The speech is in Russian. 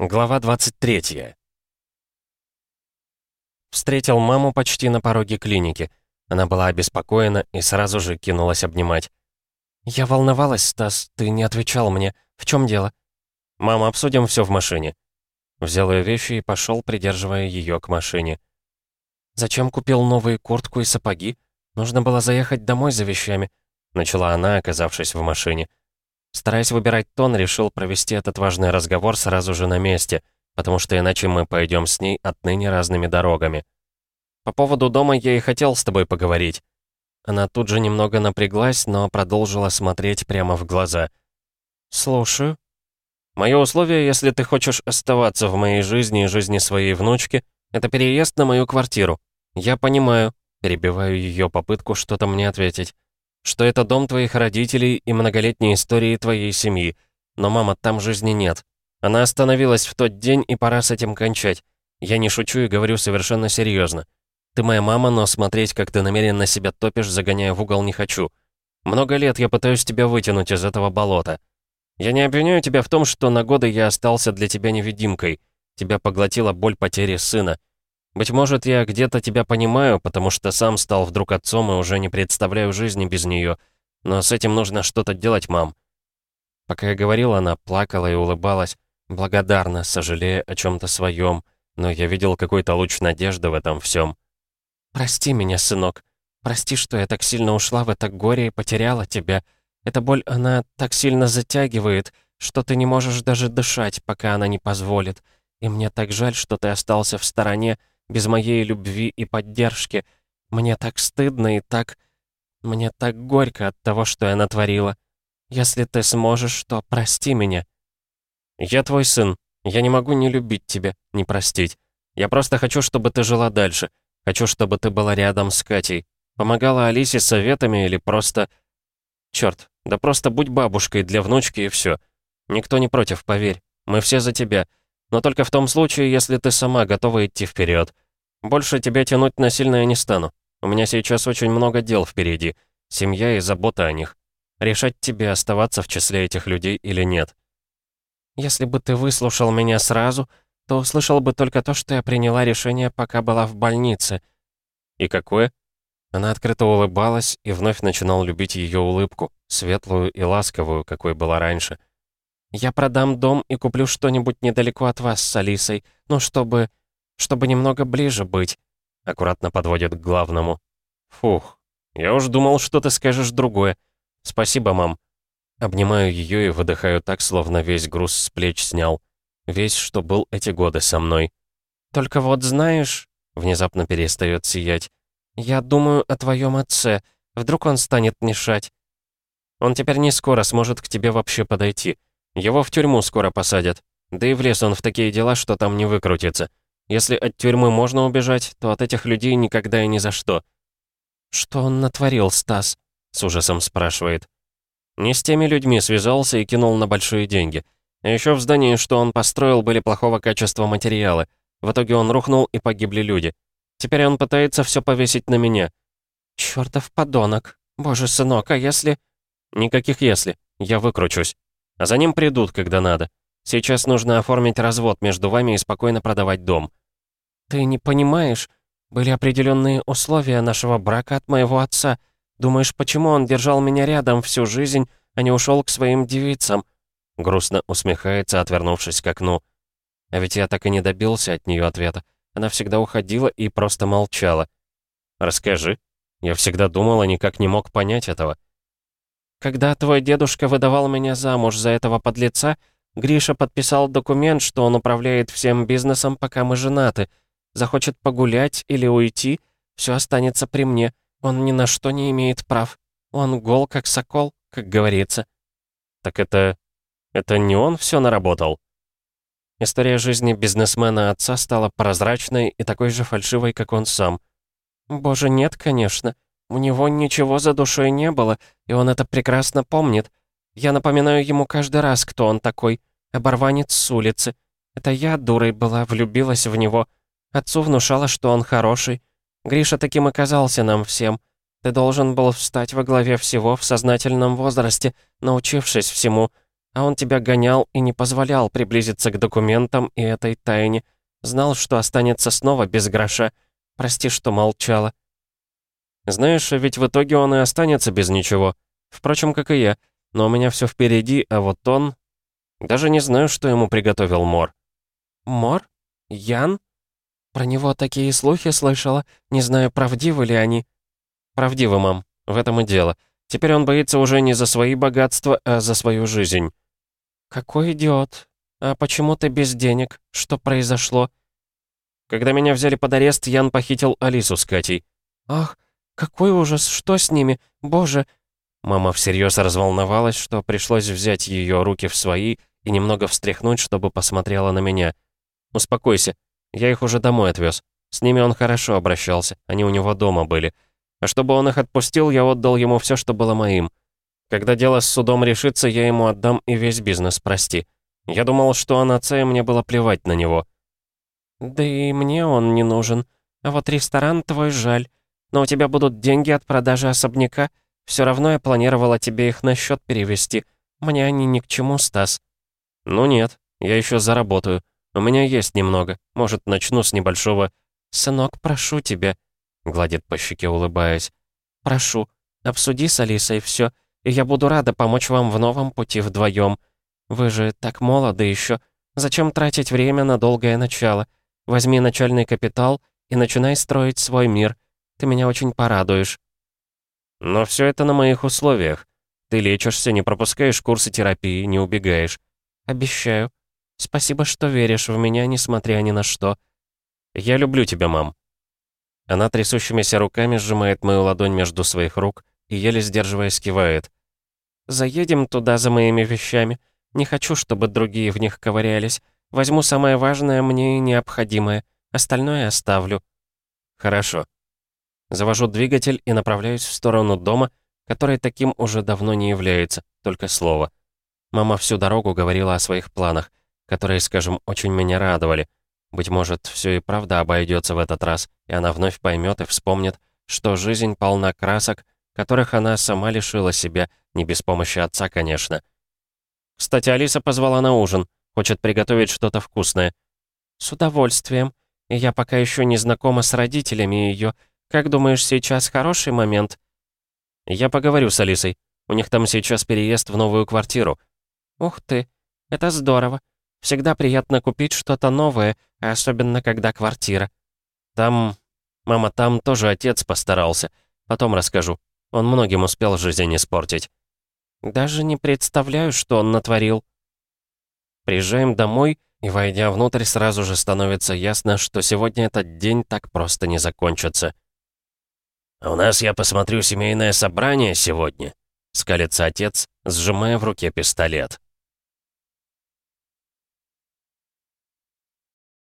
Глава 23. Встретил маму почти на пороге клиники. Она была обеспокоена и сразу же кинулась обнимать. «Я волновалась, Стас, ты не отвечал мне. В чем дело?» «Мама, обсудим все в машине». Взял ее вещи и пошел, придерживая ее к машине. «Зачем купил новые куртку и сапоги? Нужно было заехать домой за вещами», — начала она, оказавшись в машине. Стараясь выбирать тон, решил провести этот важный разговор сразу же на месте, потому что иначе мы пойдем с ней отныне разными дорогами. По поводу дома я и хотел с тобой поговорить. Она тут же немного напряглась, но продолжила смотреть прямо в глаза. «Слушаю». «Мое условие, если ты хочешь оставаться в моей жизни и жизни своей внучки, это переезд на мою квартиру. Я понимаю». Перебиваю ее попытку что-то мне ответить что это дом твоих родителей и многолетней истории твоей семьи. Но, мама, там жизни нет. Она остановилась в тот день, и пора с этим кончать. Я не шучу и говорю совершенно серьезно. Ты моя мама, но смотреть, как ты намеренно себя топишь, загоняя в угол, не хочу. Много лет я пытаюсь тебя вытянуть из этого болота. Я не обвиняю тебя в том, что на годы я остался для тебя невидимкой. Тебя поглотила боль потери сына. Быть может, я где-то тебя понимаю, потому что сам стал вдруг отцом и уже не представляю жизни без нее. Но с этим нужно что-то делать, мам». Пока я говорил, она плакала и улыбалась, благодарна, сожалея о чем-то своем, но я видел какой-то луч надежды в этом всем. «Прости меня, сынок. Прости, что я так сильно ушла в это горе и потеряла тебя. Эта боль, она так сильно затягивает, что ты не можешь даже дышать, пока она не позволит. И мне так жаль, что ты остался в стороне, без моей любви и поддержки. Мне так стыдно и так... Мне так горько от того, что я натворила. Если ты сможешь, то прости меня. Я твой сын. Я не могу не любить тебя, не простить. Я просто хочу, чтобы ты жила дальше. Хочу, чтобы ты была рядом с Катей. Помогала Алисе советами или просто... Черт, да просто будь бабушкой для внучки и все. Никто не против, поверь. Мы все за тебя. Но только в том случае, если ты сама готова идти вперед. Больше тебя тянуть насильно я не стану. У меня сейчас очень много дел впереди. Семья и забота о них. Решать тебе, оставаться в числе этих людей или нет. Если бы ты выслушал меня сразу, то услышал бы только то, что я приняла решение, пока была в больнице. И какое? Она открыто улыбалась и вновь начинал любить ее улыбку, светлую и ласковую, какой была раньше. Я продам дом и куплю что-нибудь недалеко от вас с Алисой, ну, чтобы... чтобы немного ближе быть». Аккуратно подводит к главному. «Фух, я уж думал, что ты скажешь другое. Спасибо, мам». Обнимаю ее и выдыхаю так, словно весь груз с плеч снял. Весь, что был эти годы со мной. «Только вот знаешь...» Внезапно перестает сиять. «Я думаю о твоем отце. Вдруг он станет мешать?» «Он теперь не скоро сможет к тебе вообще подойти. Его в тюрьму скоро посадят. Да и влез он в такие дела, что там не выкрутится. Если от тюрьмы можно убежать, то от этих людей никогда и ни за что. «Что он натворил, Стас?» — с ужасом спрашивает. Не с теми людьми связался и кинул на большие деньги. А еще в здании, что он построил, были плохого качества материалы. В итоге он рухнул и погибли люди. Теперь он пытается все повесить на меня. Чёртов подонок. Боже, сынок, а если... Никаких «если». Я выкручусь. А за ним придут, когда надо. Сейчас нужно оформить развод между вами и спокойно продавать дом. Ты не понимаешь? Были определенные условия нашего брака от моего отца. Думаешь, почему он держал меня рядом всю жизнь, а не ушел к своим девицам?» Грустно усмехается, отвернувшись к окну. А ведь я так и не добился от нее ответа. Она всегда уходила и просто молчала. «Расскажи. Я всегда думал, а никак не мог понять этого». Когда твой дедушка выдавал меня замуж за этого подлеца, Гриша подписал документ, что он управляет всем бизнесом, пока мы женаты. Захочет погулять или уйти, все останется при мне. Он ни на что не имеет прав. Он гол, как сокол, как говорится. Так это... это не он все наработал? История жизни бизнесмена отца стала прозрачной и такой же фальшивой, как он сам. Боже, нет, конечно. У него ничего за душой не было, и он это прекрасно помнит. Я напоминаю ему каждый раз, кто он такой. Оборванец с улицы. Это я, дурой была, влюбилась в него. Отцу внушала, что он хороший. Гриша таким оказался нам всем. Ты должен был встать во главе всего в сознательном возрасте, научившись всему. А он тебя гонял и не позволял приблизиться к документам и этой тайне. Знал, что останется снова без гроша. Прости, что молчала. Знаешь, ведь в итоге он и останется без ничего. Впрочем, как и я. Но у меня все впереди, а вот он... Даже не знаю, что ему приготовил Мор. Мор? Ян? Про него такие слухи слышала. Не знаю, правдивы ли они. Правдивы, мам. В этом и дело. Теперь он боится уже не за свои богатства, а за свою жизнь. Какой идиот. А почему ты без денег? Что произошло? Когда меня взяли под арест, Ян похитил Алису с Катей. Ах, какой ужас, что с ними? Боже, Мама всерьез разволновалась, что пришлось взять ее руки в свои и немного встряхнуть, чтобы посмотрела на меня. «Успокойся, я их уже домой отвез. С ними он хорошо обращался, они у него дома были. А чтобы он их отпустил, я отдал ему все, что было моим. Когда дело с судом решится, я ему отдам и весь бизнес, прости. Я думал, что он отца, и мне было плевать на него». «Да и мне он не нужен. А вот ресторан твой жаль. Но у тебя будут деньги от продажи особняка, все равно я планировала тебе их на счет перевести. Мне они ни к чему, Стас». «Ну нет, я еще заработаю. У меня есть немного. Может, начну с небольшого...» «Сынок, прошу тебя», — гладит по щеке, улыбаясь. «Прошу, обсуди с Алисой все, и я буду рада помочь вам в новом пути вдвоем. Вы же так молоды еще. Зачем тратить время на долгое начало? Возьми начальный капитал и начинай строить свой мир. Ты меня очень порадуешь». Но все это на моих условиях. Ты лечишься, не пропускаешь курсы терапии, не убегаешь. Обещаю. Спасибо, что веришь в меня, несмотря ни на что. Я люблю тебя, мам. Она трясущимися руками сжимает мою ладонь между своих рук и еле сдерживаясь кивает. «Заедем туда за моими вещами. Не хочу, чтобы другие в них ковырялись. Возьму самое важное мне и необходимое. Остальное оставлю». «Хорошо», Завожу двигатель и направляюсь в сторону дома, который таким уже давно не является, только слово. Мама всю дорогу говорила о своих планах, которые, скажем, очень меня радовали. Быть может, все и правда обойдется в этот раз, и она вновь поймет и вспомнит, что жизнь полна красок, которых она сама лишила себя, не без помощи отца, конечно. Кстати, Алиса позвала на ужин, хочет приготовить что-то вкусное. С удовольствием. И я пока еще не знакома с родителями ее, как думаешь, сейчас хороший момент?» «Я поговорю с Алисой. У них там сейчас переезд в новую квартиру». «Ух ты, это здорово. Всегда приятно купить что-то новое, особенно когда квартира». «Там... Мама, там тоже отец постарался. Потом расскажу. Он многим успел жизнь испортить». «Даже не представляю, что он натворил». Приезжаем домой, и, войдя внутрь, сразу же становится ясно, что сегодня этот день так просто не закончится. «У нас, я посмотрю, семейное собрание сегодня», — скалится отец, сжимая в руке пистолет.